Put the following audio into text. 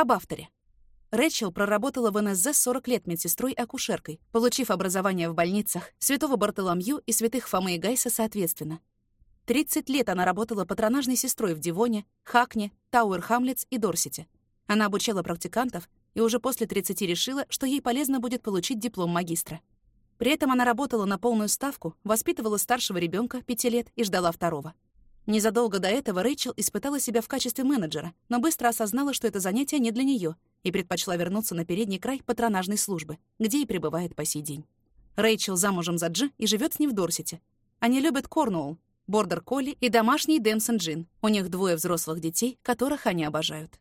Об авторе. Рэчел проработала в НСЗ 40 лет медсестрой-акушеркой, получив образование в больницах Святого Бартоломью и Святых Фомы и Гайса соответственно. 30 лет она работала патронажной сестрой в Девоне, Хакни, Тауэр-Хамлетс и Дорсете. Она обучала практикантов и уже после 30 решила, что ей полезно будет получить диплом магистра. При этом она работала на полную ставку, воспитывала старшего ребенка 5 лет и ждала второго. Незадолго до этого Рэйчел испытала себя в качестве менеджера, но быстро осознала, что это занятие не для нее, и предпочла вернуться на передний край патронажной службы, где и пребывает по сей день. Рэйчел замужем за Джи и живет с ним в Дорсете. Они любят Корнуолл, бордер-колли и домашний Дэмсон Джин. У них двое взрослых детей, которых они обожают.